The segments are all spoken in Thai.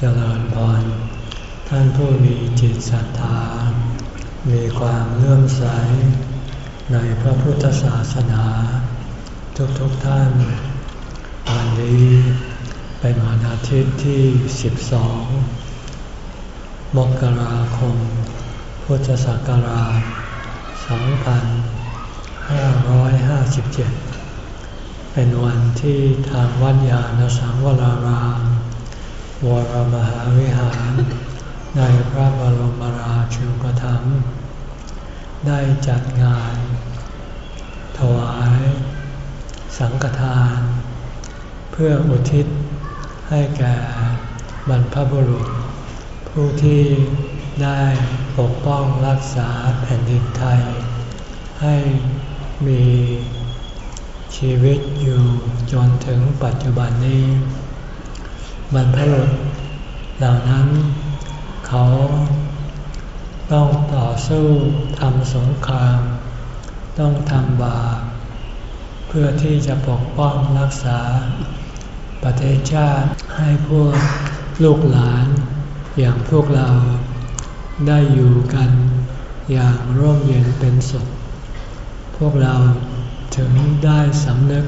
เจริญพร ท่านผู้มีจิตศรัทธา มีความเลื่อมใส ในพระพุทธศาสนา ทุกๆทท่าน วันนี้เป็นวันอาทิตย์ที่ 12 มกราคม พุทธศักราช 2557 เป็นวันที่ทางวัดยาณสังวราราม วรมหาวิหาร ในพระบรมราชูปถัมภ์ได้จัดงาน ถวาย สังฆทาน เพื่ออุทิศให้แก่บรรพบุรุษ ผู้ที่ได้ปกป้องรักษาแผ่นดินไทย ให้มีชีวิตอยู่จนถึงปัจจุบันนี้ บรรพรุษเหล่านั้นเขาต้องต่อสู้ทำสงคราม ต้องทำบาปเพื่อที่จะปกป้องรักษา ประเทศชาติให้พวกลูกหลาน อย่างพวกเราได้อยู่กันอย่างร่มเย็นเป็นสุข พวกเราถึงได้สำนึก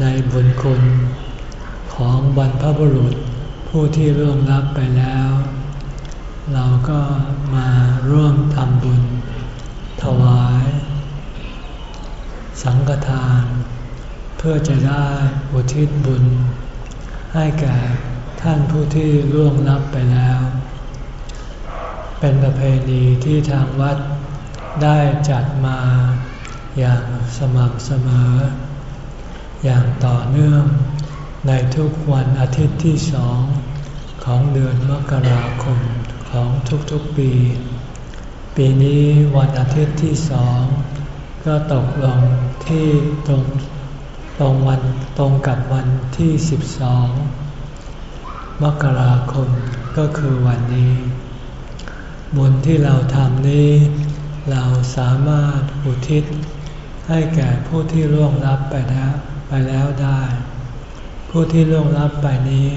ในบุญคุณ ของบรรพบุรุษผู้ที่ร่วงรับไปแล้ว เราก็มาร่วมทำบุญ ถวาย สังฆทาน เพื่อจะได้อุทิศบุญ ให้แก่ท่านผู้ที่ร่วงรับไปแล้ว เป็นประเพณีที่ทางวัดได้จัดมาอย่างสม่ำเสมอ อย่างต่อเนื่อง ในทุกวันอาทิตย์ที่สองของเดือนมกราคมของทุกๆปี ปีนี้วันอาทิตย์ที่สองก็ตกลงที่ตรงตรงวันตรงกับวันที่ 12 มกราคมก็คือวันนี้ บุญที่เราทำนี้ เราสามารถอุทิศให้แก่ผู้ที่ร่วงรับไปแล้วไปแล้วได้ ผู้ที่ล่วงลับไปนี้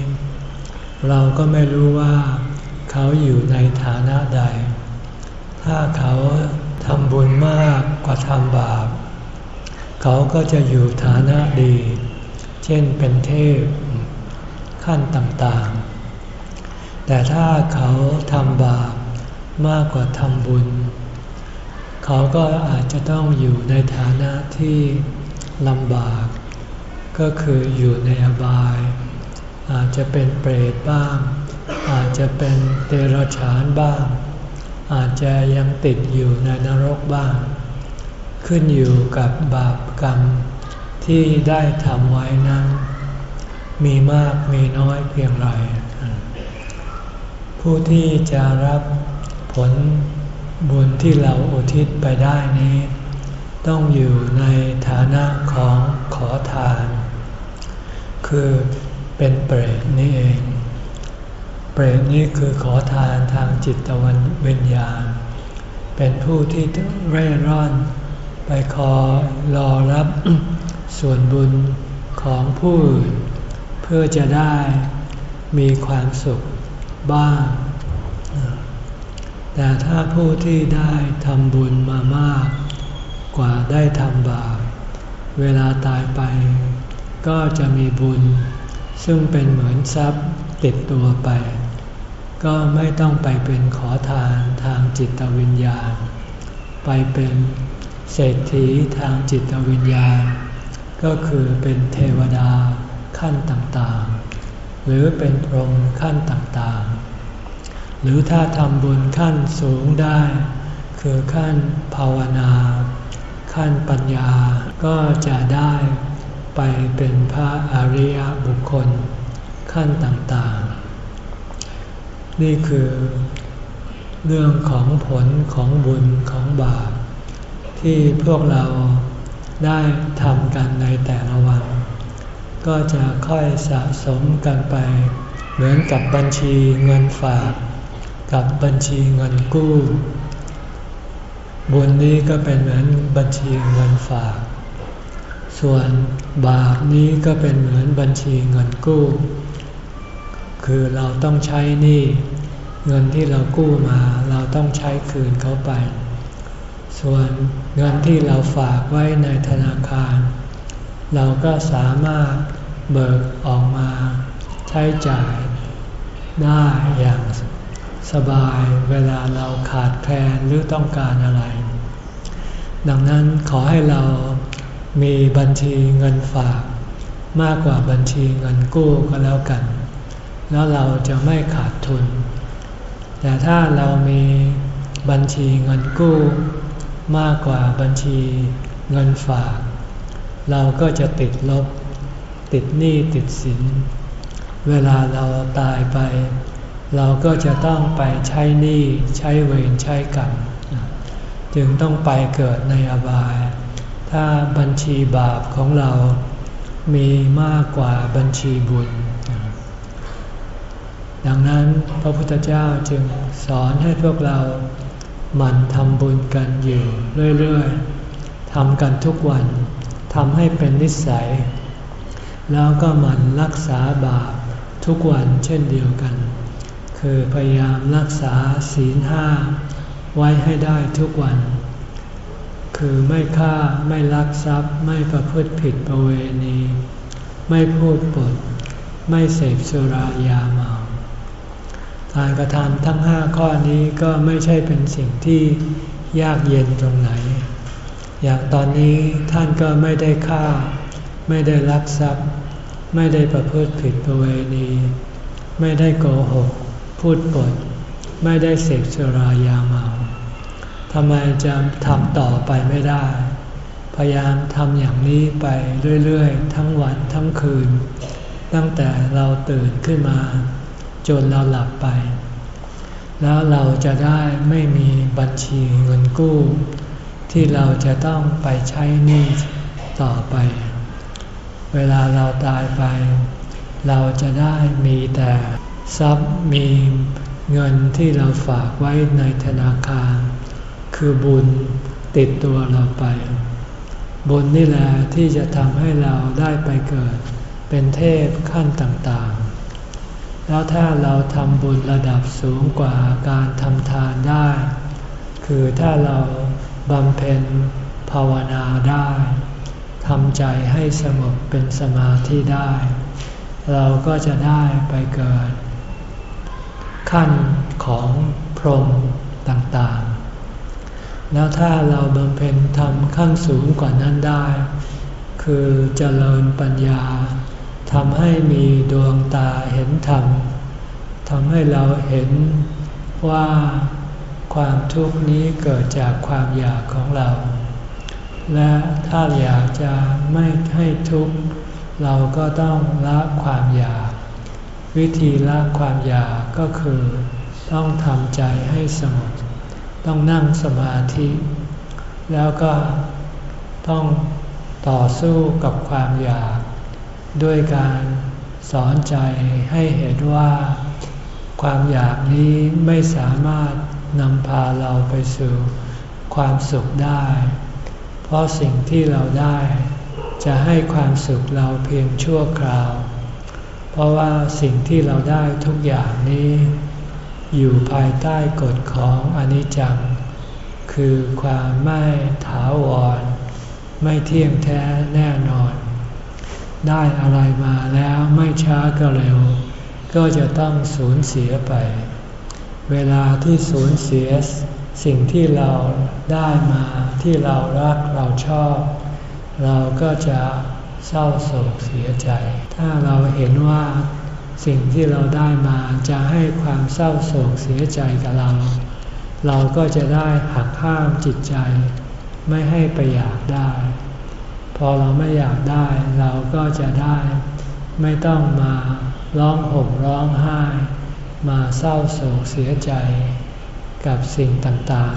เราก็ไม่รู้ว่า เขาอยู่ในฐานะใด ถ้าเขาทำบุญมากกว่าทำบาป เขาก็จะอยู่ฐานะดี เช่นเป็นเทพ ขั้นต่างๆ แต่ถ้าเขาทำบาปมากกว่าทำบุญ เขาก็อาจจะต้องอยู่ในฐานะที่ลำบาก ก็คืออยู่ในอบาย อาจจะเป็นเปรตบ้าง อาจจะเป็นเดรัจฉานบ้าง อาจจะยังติดอยู่ในนรกบ้าง ขึ้นอยู่กับบาปกรรมที่ได้ทำไว้นั้น มีมากมีน้อยเพียงไร ผู้ที่จะรับผลบุญที่เราอุทิศไปได้นี้ ต้องอยู่ในฐานะของขอทาน คือเป็นเปรตนี่เอง เปรตนี่คือขอทานทางจิตวันวิญญาณ เป็นผู้ที่เร่ร่อนไปขอรอรับส่วนบุญของผู้อื่นเพื่อจะได้มีความสุขบ้าง แต่ถ้าผู้ที่ได้ทำบุญมามาก กว่าได้ทำบาปเวลาตายไป ก็จะมีบุญ ซึ่งเป็นเหมือนทรัพย์ติดตัวไป ก็ไม่ต้องไปเป็นขอทานทางจิตวิญญาณ ไปเป็นเศรษฐีทางจิตวิญญาณ ก็คือเป็นเทวดาขั้นต่างๆ หรือเป็นพรหมขั้นต่างๆ หรือถ้าทำบุญขั้นสูงได้ คือขั้นภาวนา ขั้นปัญญาก็จะได้ ไปเป็นพระอริยบุคคลขั้นต่างๆ นี่คือเรื่องของผลของบุญของบาปที่พวกเราได้ทำกันในแต่ละวัน ก็จะค่อยสะสมกันไป เหมือนกับบัญชีเงินฝาก กับบัญชีเงินกู้ บุญนี้ก็เป็นเหมือนบัญชีเงินฝาก ส่วนบาปนี้ก็เป็นเหมือนบัญชีเงินกู้ คือเราต้องใช้หนี้เงินที่เรากู้มาเราต้องใช้คืนเขาไป ส่วนเงินที่เราฝากไว้ในธนาคาร เราก็สามารถเบิกออกมาใช้จ่ายได้อย่างสบายเวลาเราขาดแคลนหรือต้องการอะไร ดังนั้นขอให้เรา มีบัญชีเงินฝาก มากกว่าบัญชีเงินกู้ก็แล้วกัน แล้วเราจะไม่ขาดทุน แต่ถ้าเรามีบัญชีเงินกู้ มากกว่าบัญชีเงินฝาก เราก็จะติดลบ ติดหนี้ติดสิน เวลาเราตายไป เราก็จะต้องไปใช้หนี้ใช้เวรใช้กรรมจึงต้องไปเกิดในอบาย ถ้าบัญชีบาปของเรามีมากกว่าบัญชีบุญ ดังนั้นพระพุทธเจ้าจึงสอนให้พวกเราหมั่นทำบุญกันอยู่เรื่อยๆทำกันทุกวันทำให้เป็นนิสัย แล้วก็หมั่นรักษาบาปทุกวันเช่นเดียวกัน คือพยายามรักษาศีลห้าไว้ให้ได้ทุกวัน คือไม่ฆ่าไม่ลักทรัพย์ ไม่ประพฤติผิดประเวณี ไม่พูดปด ไม่เสพสุรายาเมาการกระทำทั้งห้าข้อนี้ก็ไม่ใช่เป็นสิ่งที่ยากเย็นตรงไหน อย่างตอนนี้ท่านก็ไม่ได้ฆ่า ไม่ได้ลักทรัพย์ ไม่ได้ประพฤติผิดประเวณี ไม่ได้โกหก พูดปด ไม่ได้เสพสุรายาเมา ทำไมจะทำต่อไปไม่ได้ พยายามทำอย่างนี้ไปเรื่อยๆ ทั้งวันทั้งคืน ตั้งแต่เราตื่นขึ้นมา จนเราหลับไป แล้วเราจะได้ไม่มีบัญชีเงินกู้ ที่เราจะต้องไปใช้หนี้ต่อไป เวลาเราตายไป เราจะได้มีแต่ทรัพย์มีเงินที่เราฝากไว้ในธนาคาร คือบุญติดตัวเราไป บุญนี่แหละที่จะทำให้เราได้ไปเกิด เป็นเทพขั้นต่างๆ แล้วถ้าเราทำบุญระดับสูงกว่าการทำทานได้ คือถ้าเราบำเพ็ญภาวนาได้ทำใจให้สงบเป็นสมาธิได้ เราก็จะได้ไปเกิด ขั้นของพรหมต่างๆ แล้วถ้าเราบำเพ็ญทำขั้นสูงกว่านั้นได้ คือเจริญปัญญาทำให้มีดวงตาเห็นธรรมทำให้เราเห็นว่าความทุกข์นี้เกิดจากความอยากของเรา และถ้าอยากจะไม่ให้ทุกข์ เราก็ต้องละความอยาก วิธีละความอยากก็คือ ต้องทำใจให้สงบ ต้องนั่งสมาธิ แล้วก็ต้องต่อสู้กับความอยาก ด้วยการสอนใจให้เห็นว่า ความอยากนี้ไม่สามารถนำพาเราไปสู่ความสุขได้ เพราะสิ่งที่เราได้จะให้ความสุขเราเพียงชั่วคราว เพราะว่าสิ่งที่เราได้ทุกอย่างนี้ อยู่ภายใต้กฎของอนิจจัง คือความไม่ถาวร ไม่เที่ยงแท้แน่นอน ได้อะไรมาแล้วไม่ช้าก็เร็ว ก็จะต้องสูญเสียไป เวลาที่สูญเสียสิ่งที่เราได้มาที่เรารักเราชอบ เราก็จะเศร้าโศกเสียใจ ถ้าเราเห็นว่า สิ่งที่เราได้มาจะให้ความเศร้าโศกเสียใจกับเรา เราก็จะได้หักห้ามจิตใจ ไม่ให้ไปอยากได้ พอเราไม่อยากได้เราก็จะได้ ไม่ต้องมาร้องห่มร้องไห้ มาเศร้าโศกเสียใจกับสิ่งต่าง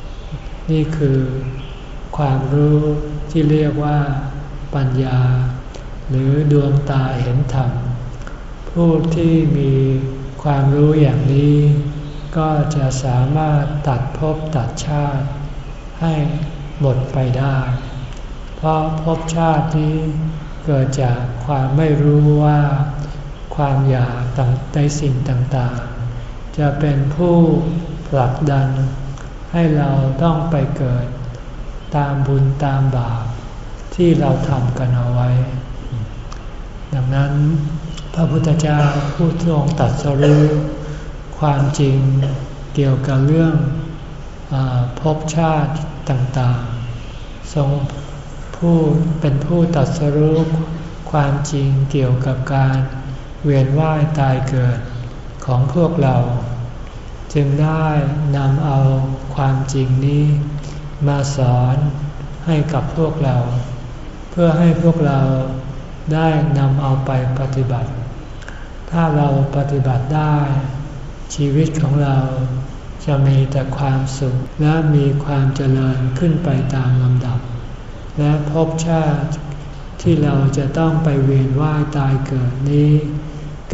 ๆ นี่คือความรู้ที่เรียกว่าปัญญา หรือดวงตาเห็นธรรม ผู้ที่มีความรู้อย่างนี้ ก็จะสามารถตัดภพตัดชาติ ให้หมดไปได้ เพราะภพชาตินี้เกิดจากความไม่รู้ว่าความอยากในสิ่งต่างๆ จะเป็นผู้ผลักดัน ให้เราต้องไปเกิด ตามบุญตามบาปที่เราทำกันเอาไว้ ดังนั้น พระพุทธเจ้าผู้ทรงตัดสรู้ความจริงเกี่ยวกับเรื่องอภพชาติต่างๆ ทรงผู้เป็นผู้ตัดสรู้ความจริงเกี่ยวกับการเวียนว่ายตายเกิดของพวกเรา จึงได้นำเอาความจริงนี้ มาสอนให้กับพวกเรา เพื่อให้พวกเราได้นำเอาไปปฏิบัติ ถ้าเราปฏิบัติได้ ชีวิตของเราจะมีแต่ความสุขและมีความเจริญขึ้นไปตามลำดับ และภพชาติที่เราจะต้องไปเวียนว่ายตายเกิดนี้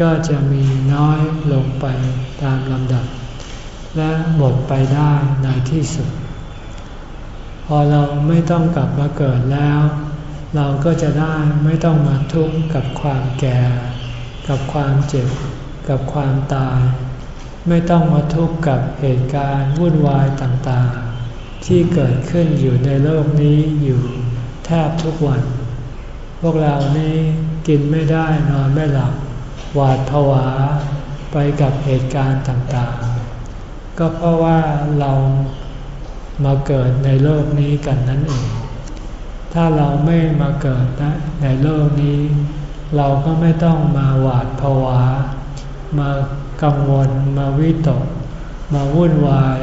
ก็จะมีน้อยลงไปตามลำดับ และหมดไปได้ในที่สุด พอเราไม่ต้องกลับมาเกิดแล้ว เราก็จะได้ไม่ต้องมาทุกข์กับความแก่ กับความเจ็บ กับความตาย ไม่ต้องมาทุกข์กับเหตุการณ์วุ่นวายต่างๆ ที่เกิดขึ้นอยู่ในโลกนี้อยู่แทบทุกวัน พวกเรานี่กินไม่ได้นอนไม่หลับ หวาดผวาไปกับเหตุการณ์ต่างๆ ก็เพราะว่าเรามาเกิดในโลกนี้กันนั่นเอง ถ้าเราไม่มาเกิดในโลกนี้ เราก็ไม่ต้องมาหวาดผวา มากังวล มาวิตก มาวุ่นวาย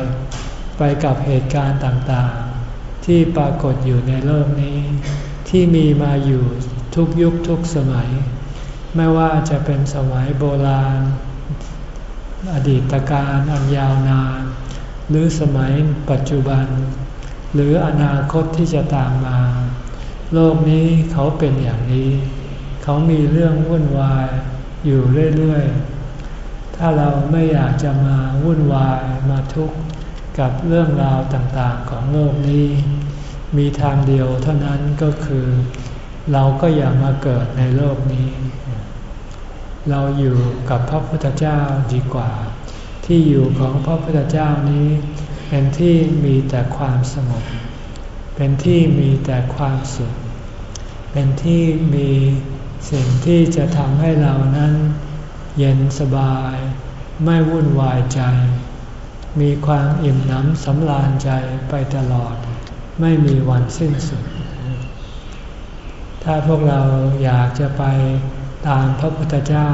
ไปกับเหตุการณ์ต่างๆ ที่ปรากฏอยู่ในโลกนี้ ที่มีมาอยู่ทุกยุคทุกสมัย ไม่ว่าจะเป็นสมัยโบราณ อดีตการอันยาวนาน หรือสมัยปัจจุบัน หรืออนาคตที่จะตามมา โลกนี้เขาเป็นอย่างนี้ เขามีเรื่องวุ่นวายอยู่เรื่อยๆ ถ้าเราไม่อยากจะมาวุ่นวายมาทุกข์กับเรื่องราวต่างๆของโลกนี้ มีทางเดียวเท่านั้นก็คือ เราก็อย่ามาเกิดในโลกนี้ เราอยู่กับพระพุทธเจ้าดีกว่า ที่อยู่ของพระพุทธเจ้านี้เป็นที่มีแต่ความสงบเป็นที่มีแต่ความสุข เป็นที่มี สิ่งที่จะทำให้เรานั้น เย็นสบาย ไม่วุ่นวายใจ มีความอิ่มหนำสำราญใจไปตลอด ไม่มีวันสิ้นสุด ถ้าพวกเราอยากจะไปตามพระพุทธเจ้า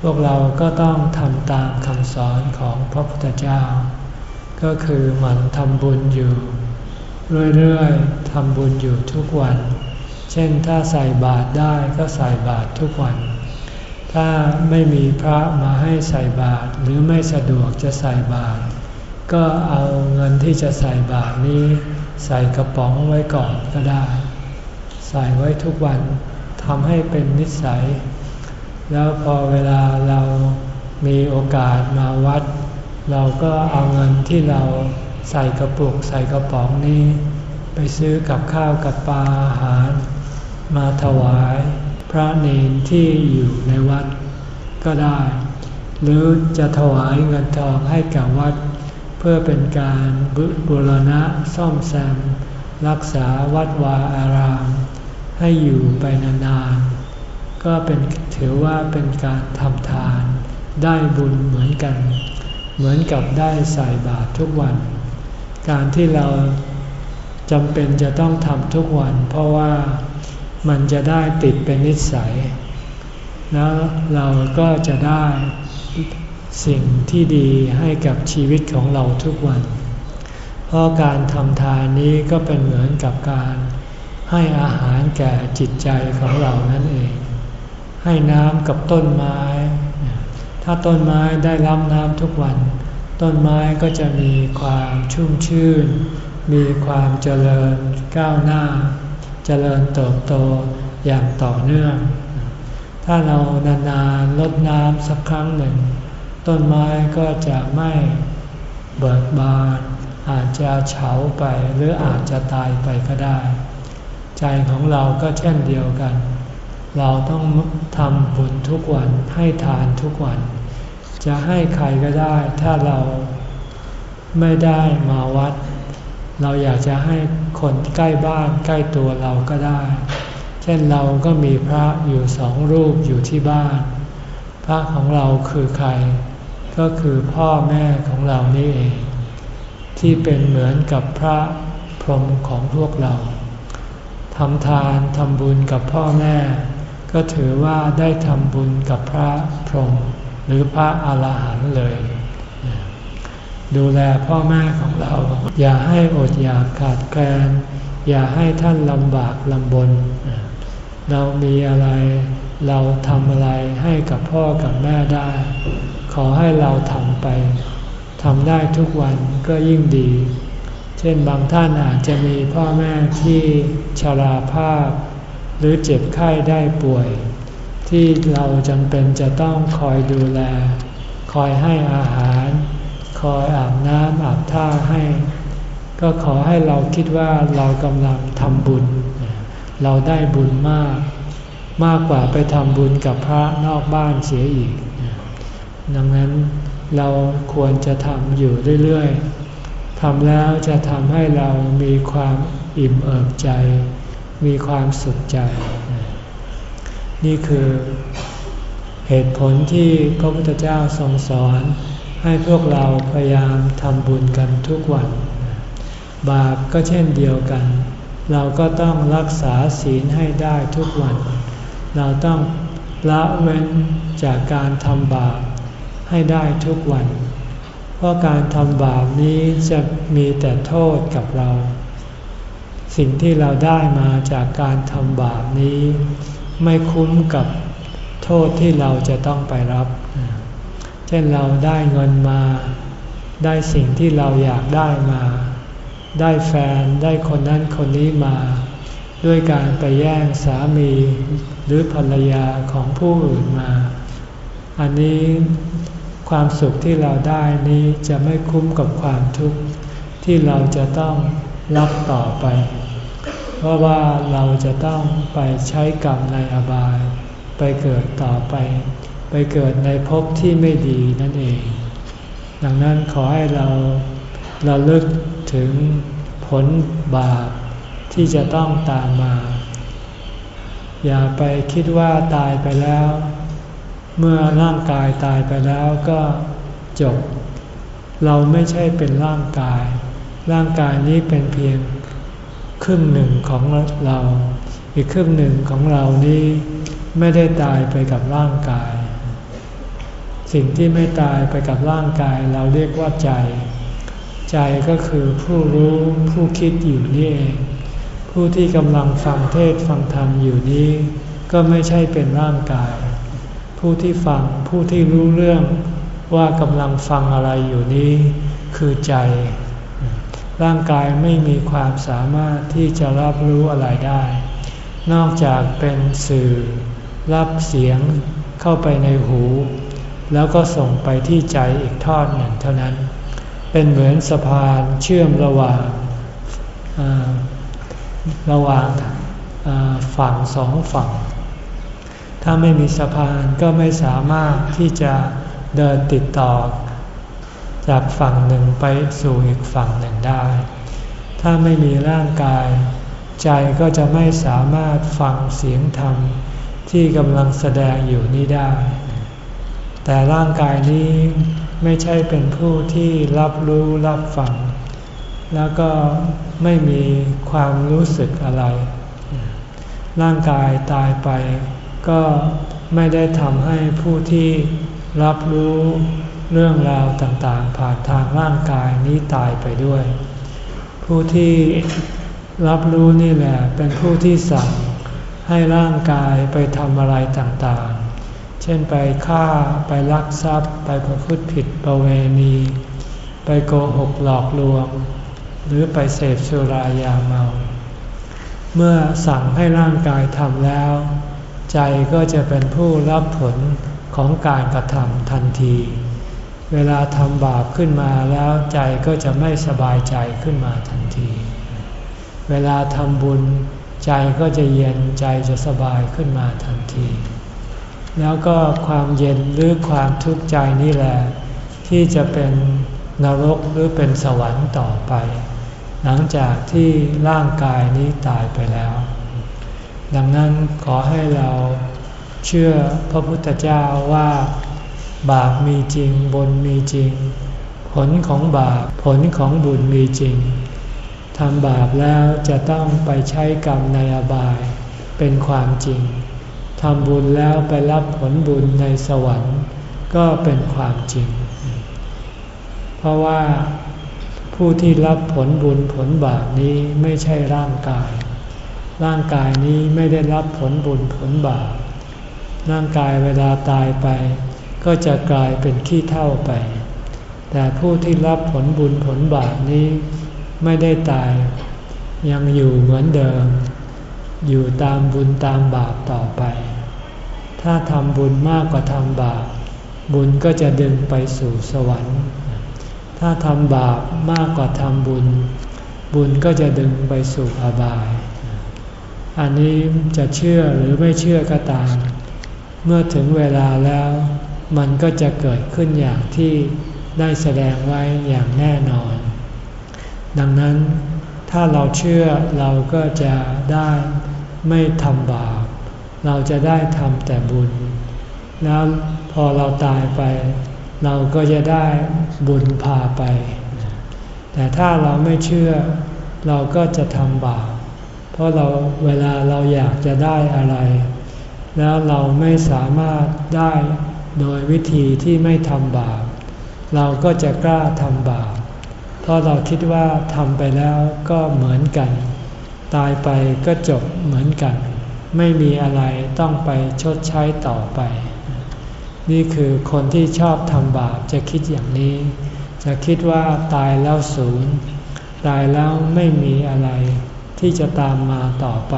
พวกเราก็ต้องทำตามคำสอนของพระพุทธเจ้า ก็คือหมั่นทำบุญอยู่ เรื่อยๆทำบุญอยู่ทุกวัน เช่นถ้าใส่บาตรได้ก็ใส่บาตรทุกวัน ถ้าไม่มีพระมาให้ใส่บาตรหรือไม่สะดวกจะใส่บาตรก็เอาเงินที่จะใส่บาตรนี้ ใส่กระป๋องไว้ก่อนก็ได้ ใส่ไว้ทุกวันทำให้เป็นนิสัย แล้วพอเวลาเรามีโอกาสมาวัด เราก็เอาเงินที่เราใส่กระปุกใส่กระป๋องนี้ ไปซื้อกับข้าวกับปลาอาหาร มาถวายพระเนนที่อยู่ในวัดก็ได้ หรือจะถวายเงินทองให้กับวัด เพื่อเป็นการบุรณะซ่อมแซม รักษาวัดวาอาราม ให้อยู่ไปนานๆ ก็เป็นถือว่าเป็นการทำทานได้บุญเหมือนกัน เหมือนกับได้ใส่บาตรทุกวัน การที่เราจำเป็นจะต้องทำทุกวัน เพราะว่า มันจะได้ติดเป็นนิสัย แล้วเราก็จะได้สิ่งที่ดีให้กับชีวิตของเราทุกวัน เพราะการทำทานนี้ก็เป็นเหมือนกับการให้อาหารแก่จิตใจของเรานั่นเอง ให้น้ำกับต้นไม้ ถ้าต้นไม้ได้รับน้ำทุกวัน ต้นไม้ก็จะมีความชุ่มชื่น มีความเจริญก้าวหน้า เจริญเติบโตอย่างต่อเนื่อง ถ้าเรานานๆลดน้ำสักครั้งหนึ่ง ต้นไม้ก็จะไม่เบิกบาน อาจจะเฉาไปหรืออาจจะตายไปก็ได้ ใจของเราก็เช่นเดียวกัน เราต้องทำบุญทุกวันให้ทานทุกวัน จะให้ใครก็ได้ถ้าเราไม่ได้มาวัด เราอยากจะให้ คนใกล้บ้านใกล้ตัวเราก็ได้ เช่นเราก็มีพระอยู่สองรูปอยู่ที่บ้าน พระของเราคือใคร ก็คือพ่อแม่ของเรานี่เอง ที่เป็นเหมือนกับพระพรหมของพวกเราทำทานทำบุญกับพ่อแม่ ก็ถือว่าได้ทำบุญกับพระพรหมหรือพระอาหารหันต์เลย ดูแลพ่อแม่ของเรา อย่าให้อดอยากขาดแคลนอย่าให้ท่านลำบากลำบน เรามีอะไร เราทำอะไรให้กับพ่อกับแม่ได้ ขอให้เราทำไปทำได้ทุกวันก็ยิ่งดี เช่นบางท่านอาจจะมีพ่อแม่ที่ชราภาพ หรือเจ็บไข้ได้ป่วย ที่เราจำเป็นจะต้องคอยดูแล คอยให้อาหาร คอยอาบน้ำอาบท่าให้ ก็ขอให้เราคิดว่าเรากำลังทำบุญ เราได้บุญมาก มากกว่าไปทำบุญกับพระนอกบ้านเสียอีก ดังนั้นเราควรจะทำอยู่เรื่อยๆทำแล้วจะทำให้เรามีความอิ่มเอิบใจ มีความสุขใจ นี่คือเหตุผลที่พระพุทธเจ้าทรงสอน ให้พวกเราพยายามทำบุญกันทุกวัน บาปก็เช่นเดียวกัน เราก็ต้องรักษาศีลให้ได้ทุกวัน เราต้องละเว้นจากการทำบาปให้ได้ทุกวัน เพราะการทำบาปนี้จะมีแต่โทษกับเรา สิ่งที่เราได้มาจากการทำบาปนี้ ไม่คุ้มกับโทษที่เราจะต้องไปรับ เช่นเราได้เงินมา ได้สิ่งที่เราอยากได้มา ได้แฟนได้คนนั้นคนนี้มา ด้วยการไปแย่งสามีหรือภรรยาของผู้อื่นมา อันนี้ความสุขที่เราได้นี้จะไม่คุ้มกับความทุกข์ที่เราจะต้องรับต่อไป เพราะว่าเราจะต้องไปใช้กรรมในอบาย ไปเกิดต่อไป ไปเกิดในภพที่ไม่ดีนั่นเอง ดังนั้นขอให้เราเราลึกถึงผลบาปที่จะต้องตามมา อย่าไปคิดว่าตายไปแล้ว เมื่อร่างกายตายไปแล้วก็จบ เราไม่ใช่เป็นร่างกาย ร่างกายนี้เป็นเพียงครึ่งหนึ่งของเรา อีกครึ่งหนึ่งของเรานี้ไม่ได้ตายไปกับร่างกาย สิ่งที่ไม่ตายไปกับร่างกายเราเรียกว่าใจ ใจก็คือผู้รู้ผู้คิดอยู่นี่เอง ผู้ที่กำลังฟังเทศฟังธรรมอยู่นี้ ก็ไม่ใช่เป็นร่างกาย ผู้ที่ฟังผู้ที่รู้เรื่องว่ากำลังฟังอะไรอยู่นี้ คือใจ ร่างกายไม่มีความสามารถที่จะรับรู้อะไรได้ นอกจากเป็นสื่อ รับเสียงเข้าไปในหู แล้วก็ส่งไปที่ใจอีกทอดหนึ่งเท่านั้น เป็นเหมือนสะพานเชื่อมระหว่างระหว่างฝั่งสองฝั่ง ถ้าไม่มีสะพานก็ไม่สามารถที่จะเดินติดต่อ จากฝั่งหนึ่งไปสู่อีกฝั่งหนึ่งได้ ถ้าไม่มีร่างกาย ใจก็จะไม่สามารถฟังเสียงธรรมที่กำลังแสดงอยู่นี้ได้ แต่ร่างกายนี้ไม่ใช่เป็นผู้ที่รับรู้รับฟัง แล้วก็ไม่มีความรู้สึกอะไร ร่างกายตายไป ก็ไม่ได้ทำให้ผู้ที่รับรู้เรื่องราวต่างๆ ผ่านทางร่างกายนี้ตายไปด้วย ผู้ที่รับรู้นี่แหละเป็นผู้ที่สั่งให้ร่างกายไปทำอะไรต่างๆ เช่นไปฆ่าไปลักทรัพย์ ไปประพฤติผิดประเวณี ไปโกหกหลอกลวง หรือไปเสพสุรายาเมา เมื่อสั่งให้ร่างกายทำแล้ว ใจก็จะเป็นผู้รับผลของการกระทำทันที เวลาทำบาปขึ้นมาแล้วใจก็จะไม่สบายใจขึ้นมาทันที เวลาทำบุญ ใจก็จะเย็นใจจะสบายขึ้นมาทันที แล้วก็ความเย็นหรือความทุกข์ใจนี่แหละที่จะเป็นนรกหรือเป็นสวรรค์ต่อไป หลังจากที่ร่างกายนี้ตายไปแล้ว ดังนั้นขอให้เราเชื่อพระพุทธเจ้าว่า บาปมีจริงบุญมีจริง ผลของบาปผลของบุญมีจริงทำบาปแล้วจะต้องไปใช้กรรมในอบายเป็นความจริง ทำบุญแล้วไปรับผลบุญในสวรรค์ ก็เป็นความจริง เพราะว่าผู้ที่รับผลบุญผลบาปนี้ไม่ใช่ร่างกาย ร่างกายนี้ไม่ได้รับผลบุญผลบาป ร่างกายเวลาตายไป ก็จะกลายเป็นขี้เท่าไป แต่ผู้ที่รับผลบุญผลบาปนี้ไม่ได้ตาย ยังอยู่เหมือนเดิม อยู่ตามบุญตามบาปต่อไป ถ้าทำบุญมากกว่าทำบาป บุญก็จะดึงไปสู่สวรรค์ ถ้าทำบาปมากกว่าทำบุญ บุญก็จะดึงไปสู่อบาย อันนี้จะเชื่อหรือไม่เชื่อก็ตาม เมื่อถึงเวลาแล้ว มันก็จะเกิดขึ้นอย่างที่ได้แสดงไว้อย่างแน่นอน ดังนั้นถ้าเราเชื่อเราก็จะได้ไม่ทำบาป เราจะได้ทำแต่บุญ แล้วพอเราตายไป เราก็จะได้บุญพาไป แต่ถ้าเราไม่เชื่อเราก็จะทำบาป เพราะเราเวลาเราอยากจะได้อะไร แล้วเราไม่สามารถได้โดยวิธีที่ไม่ทำบาป เราก็จะกล้าทำบาป เพราะเราคิดว่าทำไปแล้วก็เหมือนกัน ตายไปก็จบเหมือนกัน ไม่มีอะไรต้องไปชดใช้ต่อไป นี่คือคนที่ชอบทำบาปจะคิดอย่างนี้ จะคิดว่าตายแล้วศูนย์ตายแล้วไม่มีอะไรที่จะตามมาต่อไป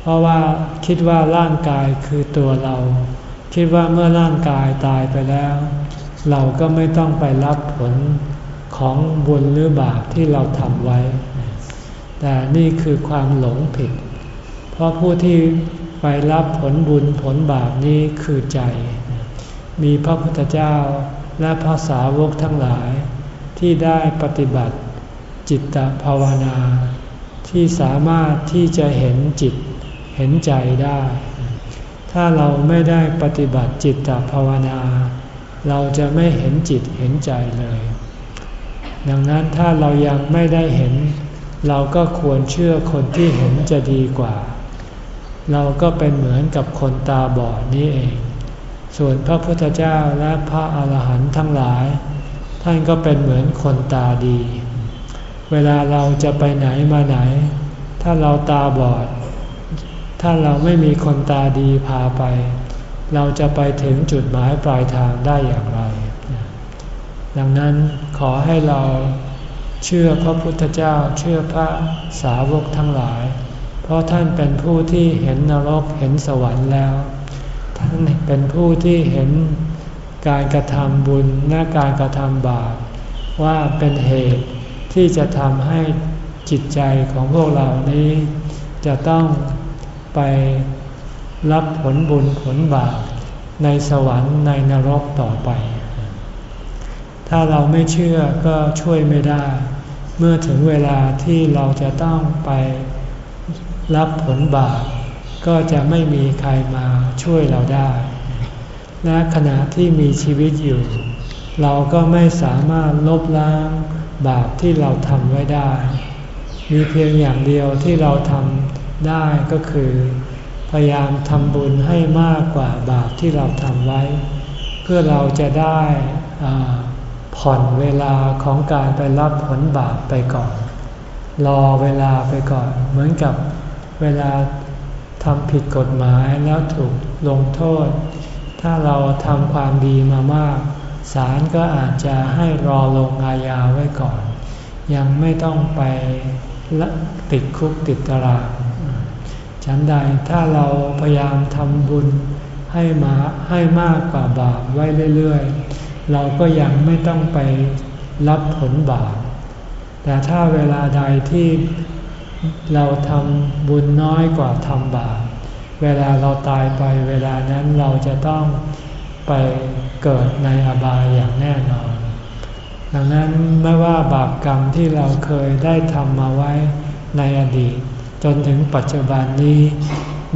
เพราะว่าคิดว่าร่างกายคือตัวเรา คิดว่าเมื่อร่างกายตายไปแล้ว เราก็ไม่ต้องไปรับผลของบุญหรือบาปที่เราทำไว้ แต่นี่คือความหลงผิด เพราะผู้ที่ไปรับผลบุญผลบาปนี้คือใจ มีพระพุทธเจ้าและพระสาวกทั้งหลาย ที่ได้ปฏิบัติจิตภาวนา ที่สามารถที่จะเห็นจิตเห็นใจได้ ถ้าเราไม่ได้ปฏิบัติจิตภาวนา เราจะไม่เห็นจิตเห็นใจเลย ดังนั้นถ้าเรายังไม่ได้เห็น เราก็ควรเชื่อคนที่เห็นจะดีกว่า เราก็เป็นเหมือนกับคนตาบอดนี้เอง ส่วนพระพุทธเจ้าและพระอาหารหันต์ทั้งหลาย ท่านก็เป็นเหมือนคนตาดี เวลาเราจะไปไหนมาไหน ถ้าเราตาบอด ถ้าเราไม่มีคนตาดีพาไป เราจะไปถึงจุดหมายปลายทางได้อย่างไร ดังนั้นขอให้เราเชื่อพระพุทธเจ้าเชื่อพระสาวกทั้งหลาย เพราะท่านเป็นผู้ที่เห็นนรกเห็นสวรรค์แล้ว ท่านเป็นผู้ที่เห็นการกระทำบุญและการกระทำบาปว่าเป็นเหตุที่จะทำให้จิตใจของพวกเรานี้ จะต้องไปรับผลบุญผลบาปในสวรรค์ในนรกต่อไป ถ้าเราไม่เชื่อก็ช่วยไม่ได้ เมื่อถึงเวลาที่เราจะต้องไป รับผลบาปก็จะไม่มีใครมาช่วยเราได้ และขณะที่มีชีวิตอยู่ เราก็ไม่สามารถลบล้างบาปที่เราทำไว้ได้ มีเพียงอย่างเดียวที่เราทำได้ก็คือ พยายามทำบุญให้มากกว่าบาปที่เราทำไว้ เพื่อเราจะได้ผ่อนเวลาของการไปรับผลบาปไปก่อน รอเวลาไปก่อนเหมือนกับ เวลาทำผิดกฎหมายแล้วถูกลงโทษ ถ้าเราทำความดีมามากศาลก็อาจจะให้รอลงอาญาไว้ก่อน ยังไม่ต้องไปติดคุกติดตารางฉันใดถ้าเราพยายามทำบุญให้มาให้มากกว่าบาปไว้เรื่อยๆ เราก็ยังไม่ต้องไปรับผลบาปแต่ถ้าเวลาใดที่ เราทำบุญน้อยกว่าทำบาป เวลาเราตายไปเวลานั้นเราจะต้องไปเกิดในอบายอย่างแน่นอน ดังนั้นไม่ว่าบาปกรรมที่เราเคยได้ทำมาไว้ในอดีต จนถึงปัจจุบันนี้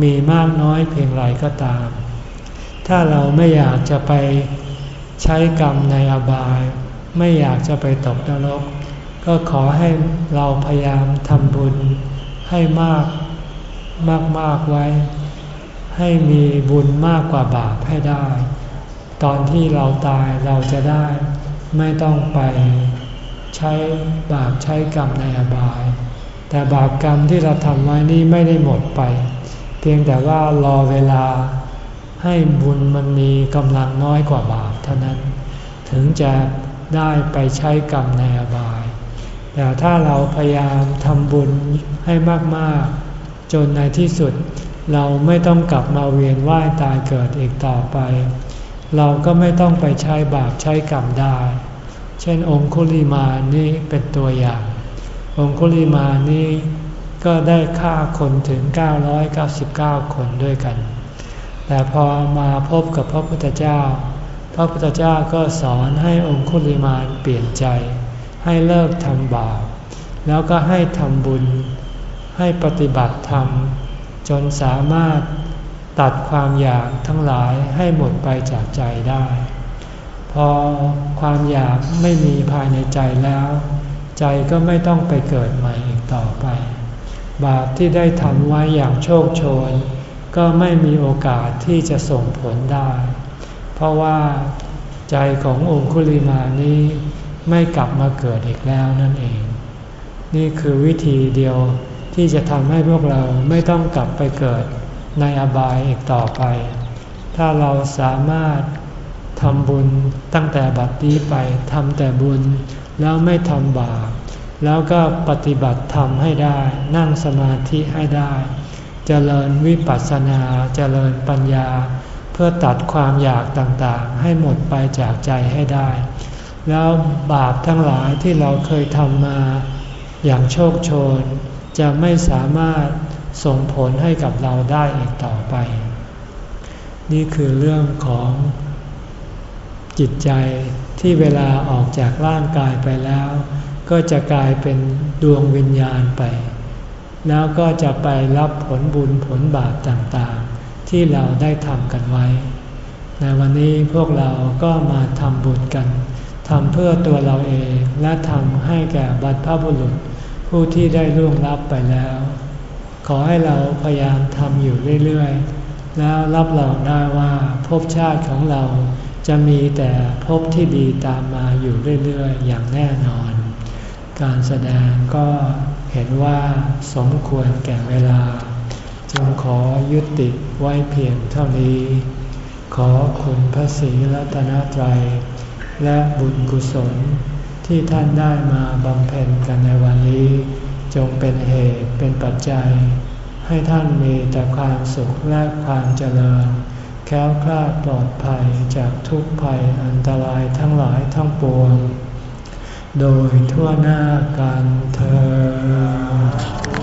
มีมากน้อยเพียงไรก็ตาม ถ้าเราไม่อยากจะไปใช้กรรมในอบาย ไม่อยากจะไปตกนรก ก็ขอให้เราพยายามทำบุญให้มากมากมากไว้ ให้มีบุญมากกว่าบาปให้ได้ ตอนที่เราตายเราจะได้ ไม่ต้องไปใช้บาปใช้กรรมในอบาย แต่บาปกรรมที่เราทำไว้นี่ไม่ได้หมดไป เพียงแต่ว่ารอเวลาให้บุญมันมีกำลังน้อยกว่าบาปเท่านั้น ถึงจะได้ไปใช้กรรมในอบาย แต่ถ้าเราพยายามทำบุญให้มากๆ จนในที่สุด เราไม่ต้องกลับมาเวียนว่ายตายเกิดอีกต่อไป เราก็ไม่ต้องไปใช้บาปใช้กรรมได้ เช่นองคุลิมานี่เป็นตัวอย่าง องคุลิมานี่ก็ได้ฆ่าคนถึง 999 คนด้วยกัน แต่พอมาพบกับพระพุทธเจ้า พระพุทธเจ้าก็สอนให้องคุลิมานเปลี่ยนใจ ให้เลิกทำบาปแล้วก็ให้ทำบุญ ให้ปฏิบัติธรรม จนสามารถตัดความอยากทั้งหลายให้หมดไปจากใจได้ พอความอยากไม่มีภายในใจแล้ว ใจก็ไม่ต้องไปเกิดใหม่อีกต่อไป บาปที่ได้ทำไว้อย่างโชคโชน ก็ไม่มีโอกาสที่จะส่งผลได้ เพราะว่าใจขององคุลิมานี้ ไม่กลับมาเกิดอีกแล้วนั่นเอง นี่คือวิธีเดียวที่จะทำให้พวกเราไม่ต้องกลับไปเกิดในอบายอีกต่อไป ถ้าเราสามารถทำบุญตั้งแต่บัดนี้ไปทำแต่บุญแล้วไม่ทำบาปแล้วก็ปฏิบัติธรรมให้ได้ นั่งสมาธิให้ได้เจริญวิปัสสนาเจริญปัญญา เพื่อตัดความอยากต่างๆ ให้หมดไปจากใจให้ได้ แล้วบาปทั้งหลายที่เราเคยทำมาอย่างโชคโชน จะไม่สามารถส่งผลให้กับเราได้อีกต่อไป นี่คือเรื่องของจิตใจที่เวลาออกจากร่างกายไปแล้ว ก็จะกลายเป็นดวงวิญญาณไป แล้วก็จะไปรับผลบุญผลบาปต่างๆ ที่เราได้ทำกันไว้ ในวันนี้พวกเราก็มาทำบุญกัน ทำเพื่อตัวเราเองและทำให้แก่บรรพบุรุษ ผู้ที่ได้ล่วงลับไปแล้ว ขอให้เราพยายามทำอยู่เรื่อยๆ แล้วรับรองได้ว่าภพชาติของเราจะมีแต่ภพที่ดีตามมาอยู่เรื่อยๆ อย่างแน่นอน การแสดงก็เห็นว่าสมควรแก่เวลา จึงขอยุติไว้เพียงเท่านี้ ขอคุณพระศรีรัตนตรัย และบุญกุศลที่ท่านได้มาบำเพ็ญกันในวันนี้ จงเป็นเหตุเป็นปัจจัย ให้ท่านมีแต่ความสุขและความเจริญ แค้วคลาดปลอดภัยจากทุกภัยอันตรายทั้งหลายทั้งปวง โดยทั่วหน้ากันเธอ